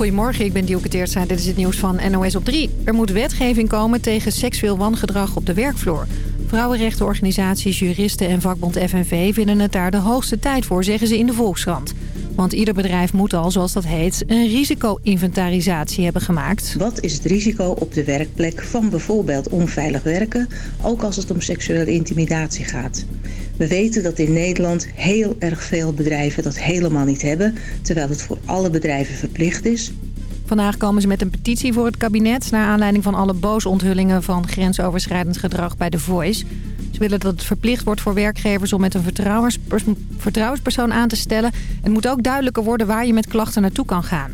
Goedemorgen, ik ben Dielke Teertstra. Dit is het nieuws van NOS op 3. Er moet wetgeving komen tegen seksueel wangedrag op de werkvloer. Vrouwenrechtenorganisaties, juristen en vakbond FNV vinden het daar de hoogste tijd voor, zeggen ze in de Volkskrant. Want ieder bedrijf moet al, zoals dat heet, een risico-inventarisatie hebben gemaakt. Wat is het risico op de werkplek van bijvoorbeeld onveilig werken, ook als het om seksuele intimidatie gaat? We weten dat in Nederland heel erg veel bedrijven dat helemaal niet hebben, terwijl het voor alle bedrijven verplicht is. Vandaag komen ze met een petitie voor het kabinet... naar aanleiding van alle boosonthulingen van grensoverschrijdend gedrag bij The Voice. Willen dat het verplicht wordt voor werkgevers om met een vertrouwenspersoon aan te stellen. Het moet ook duidelijker worden waar je met klachten naartoe kan gaan.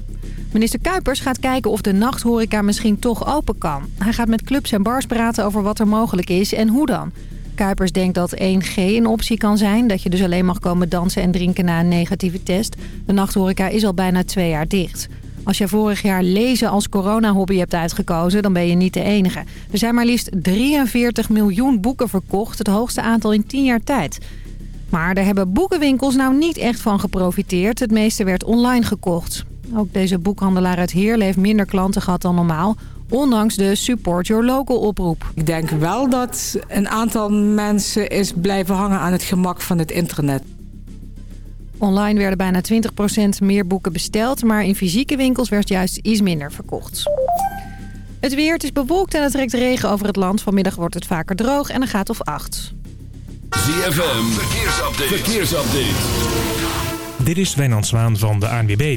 Minister Kuipers gaat kijken of de nachthoreca misschien toch open kan. Hij gaat met clubs en bars praten over wat er mogelijk is en hoe dan. Kuipers denkt dat 1G een optie kan zijn. Dat je dus alleen mag komen dansen en drinken na een negatieve test. De nachthoreca is al bijna twee jaar dicht. Als je vorig jaar lezen als corona-hobby hebt uitgekozen, dan ben je niet de enige. Er zijn maar liefst 43 miljoen boeken verkocht, het hoogste aantal in 10 jaar tijd. Maar daar hebben boekenwinkels nou niet echt van geprofiteerd. Het meeste werd online gekocht. Ook deze boekhandelaar uit Heerlen heeft minder klanten gehad dan normaal. Ondanks de Support Your Local oproep. Ik denk wel dat een aantal mensen is blijven hangen aan het gemak van het internet. Online werden bijna 20% meer boeken besteld, maar in fysieke winkels werd juist iets minder verkocht. Het weer, het is bewolkt en het trekt regen over het land. Vanmiddag wordt het vaker droog en een gaat of 8. ZFM, verkeersupdate. verkeersupdate. Dit is Wijnand Zwaan van de ANWB.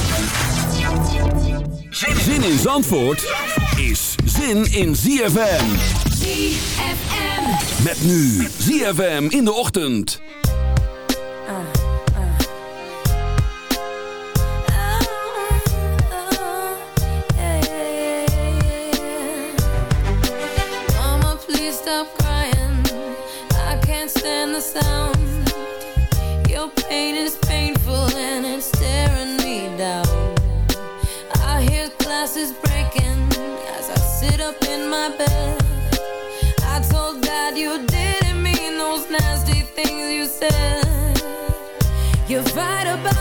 Zin in Zandvoort is zin in ZFM. ZFM. Met nu ZFM in de ochtend. Mama, please stop crying. I can't stand the sound. Your pain is painful and it's hear glasses breaking as I sit up in my bed. I told dad you didn't mean those nasty things you said. You fight about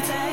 right.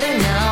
together now.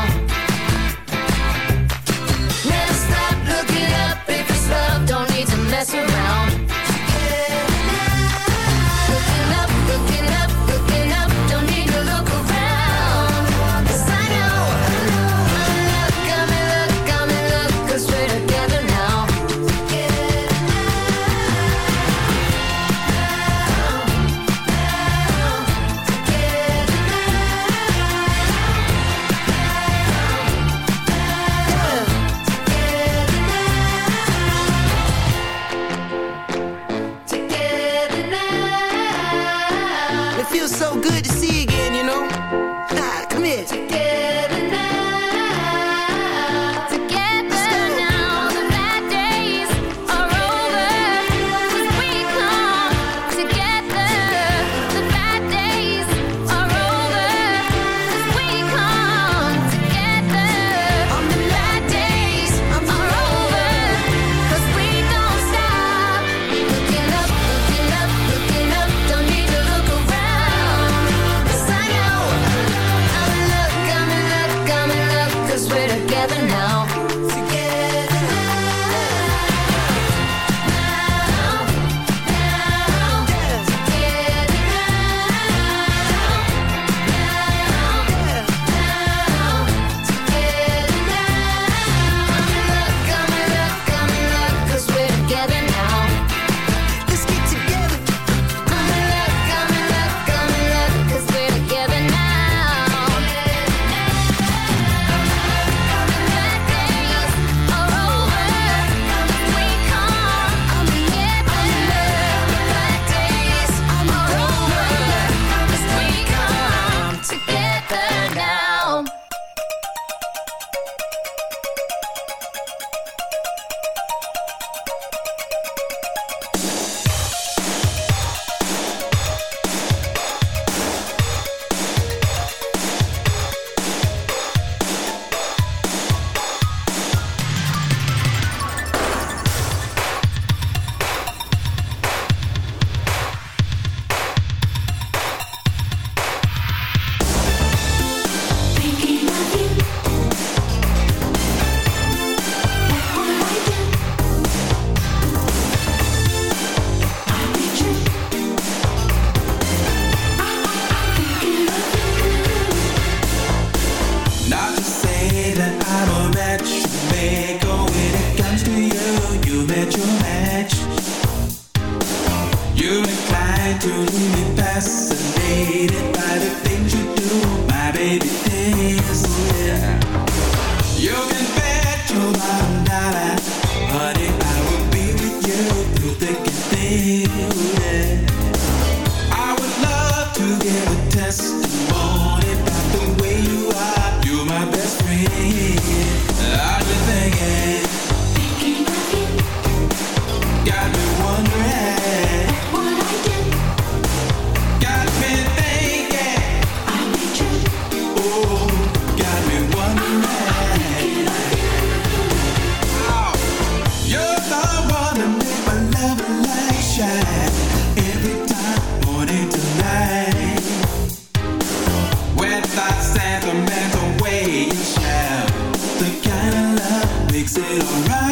it alright?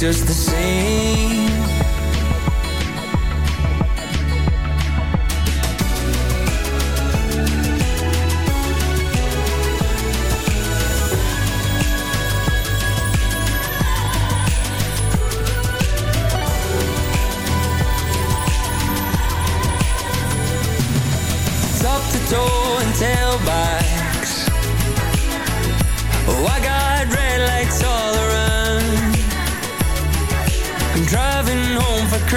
Just the same.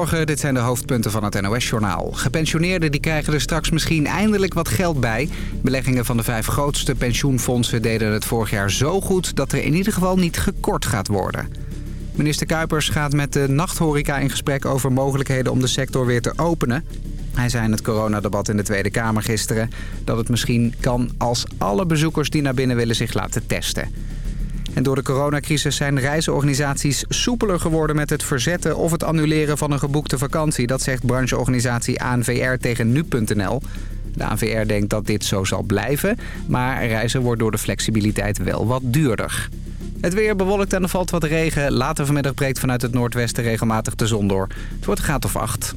Dit zijn de hoofdpunten van het NOS-journaal. Gepensioneerden die krijgen er straks misschien eindelijk wat geld bij. Beleggingen van de vijf grootste pensioenfondsen deden het vorig jaar zo goed... dat er in ieder geval niet gekort gaat worden. Minister Kuipers gaat met de nachthoreca in gesprek over mogelijkheden om de sector weer te openen. Hij zei in het coronadebat in de Tweede Kamer gisteren... dat het misschien kan als alle bezoekers die naar binnen willen zich laten testen. En door de coronacrisis zijn reisorganisaties soepeler geworden met het verzetten of het annuleren van een geboekte vakantie. Dat zegt brancheorganisatie ANVR tegen nu.nl. De ANVR denkt dat dit zo zal blijven, maar reizen wordt door de flexibiliteit wel wat duurder. Het weer bewolkt en er valt wat regen. Later vanmiddag breekt vanuit het noordwesten regelmatig de zon door. Het wordt een of acht.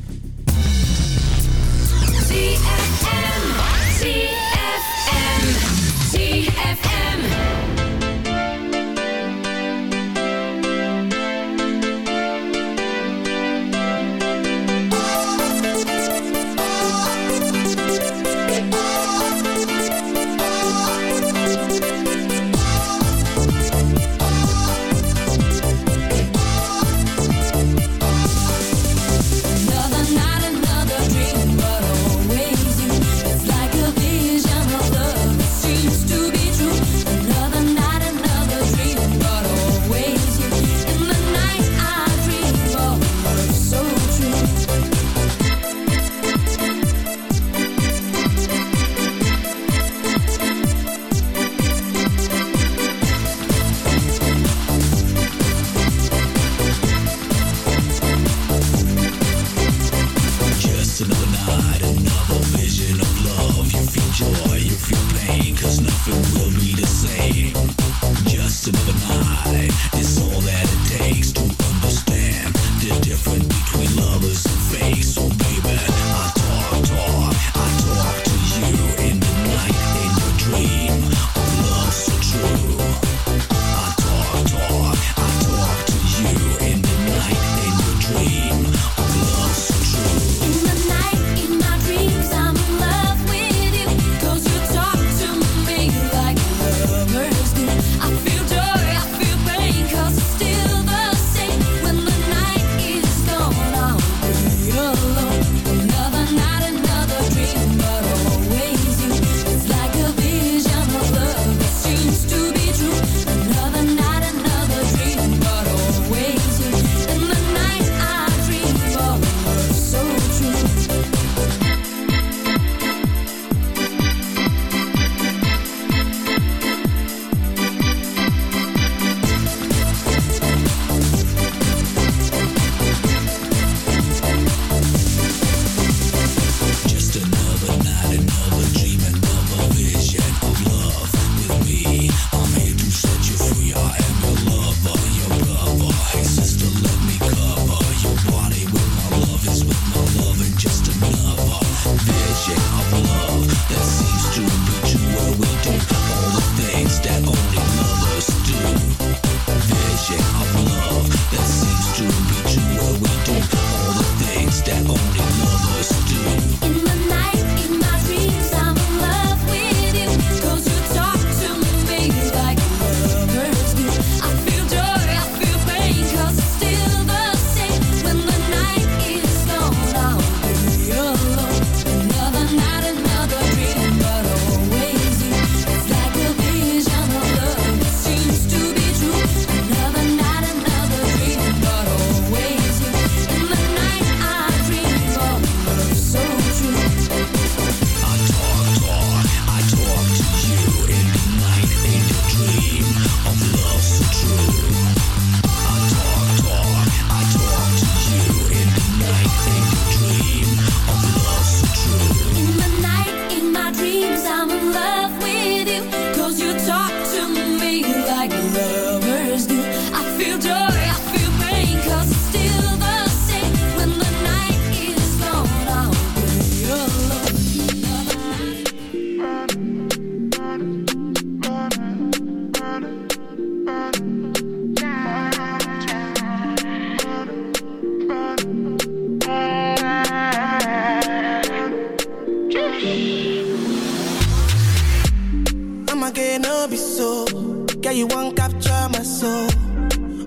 Say you won't capture my soul.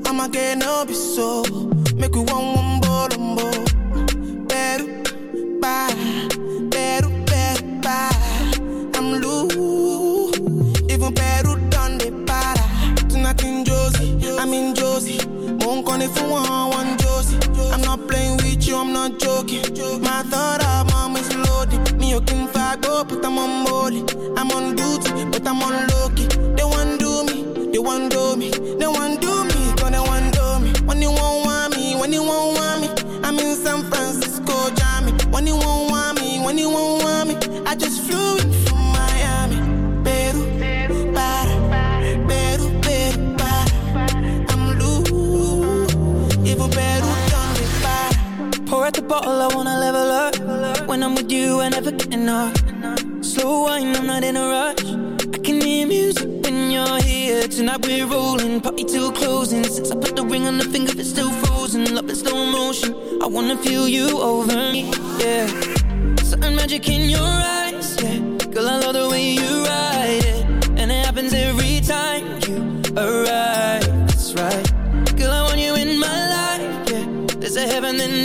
I'ma get no be so. Make you want one more, one more. Better, bye. Better, better, bye. I'm loose. Even better, done the para. To nothing, Josie. I'm in Josie. Won't call it for one. Get enough. Slow wine, I'm not in a rush. I can hear music when you're here. Tonight we're rolling, party till closing. Since I put the ring on the finger, it's still frozen. Love in slow motion. I wanna feel you over me, yeah. Certain magic in your eyes, yeah. Girl, I love the way you ride it, and it happens every time you arrive. That's right. Girl, I want you in my life, yeah. There's a heaven and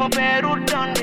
never bear or done.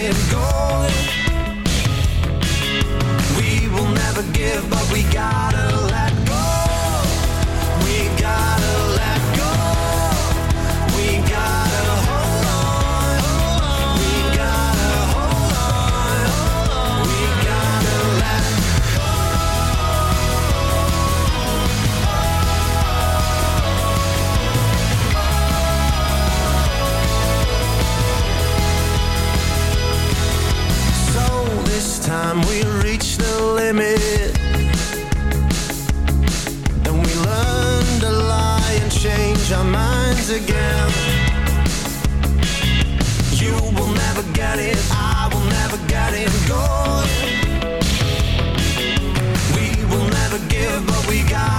playing. We will never give, but we gotta. again. You will never get it, I will never get it gone. We will never give, but we got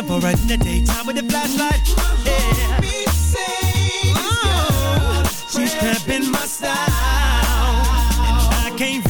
looking for her in the daytime with a flashlight. Yeah. Oh, she's cramping my style, and I can't.